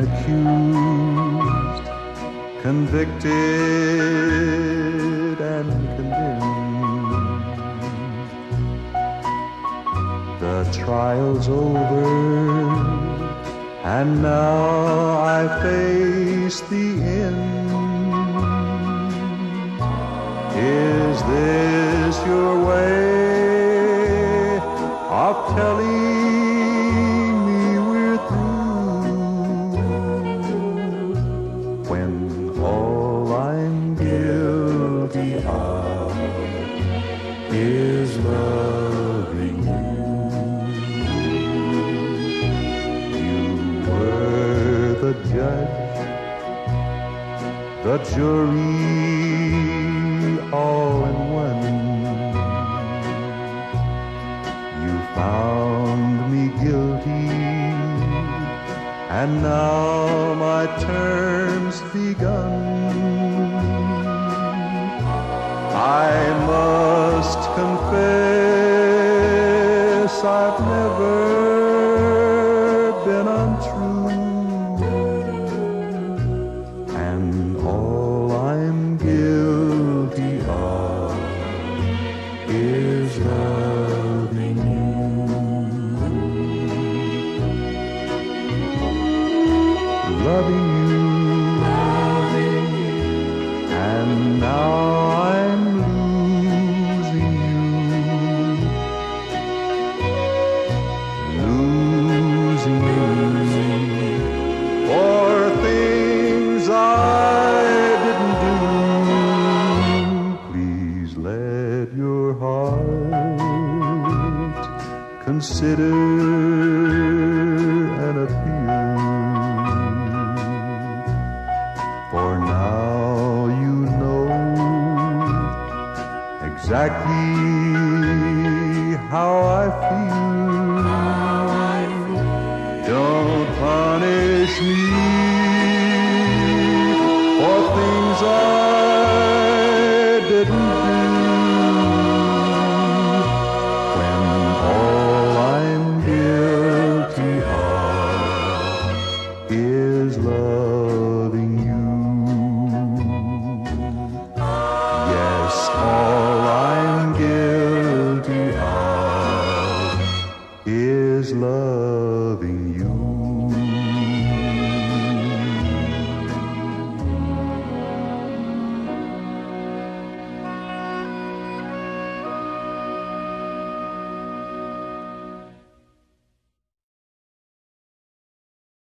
accused, convicted and condemned. The trial's over, and now I face the end. Is this your way of is loving you. You were the judge, the jury, all in one. You found me guilty, and now my term's begun. I must confess I've never been untrue, and all I'm guilty of is loving you, loving you. Consider and appeal. For now you know exactly how is loving you. Yes, all I'm guilty of is loving you.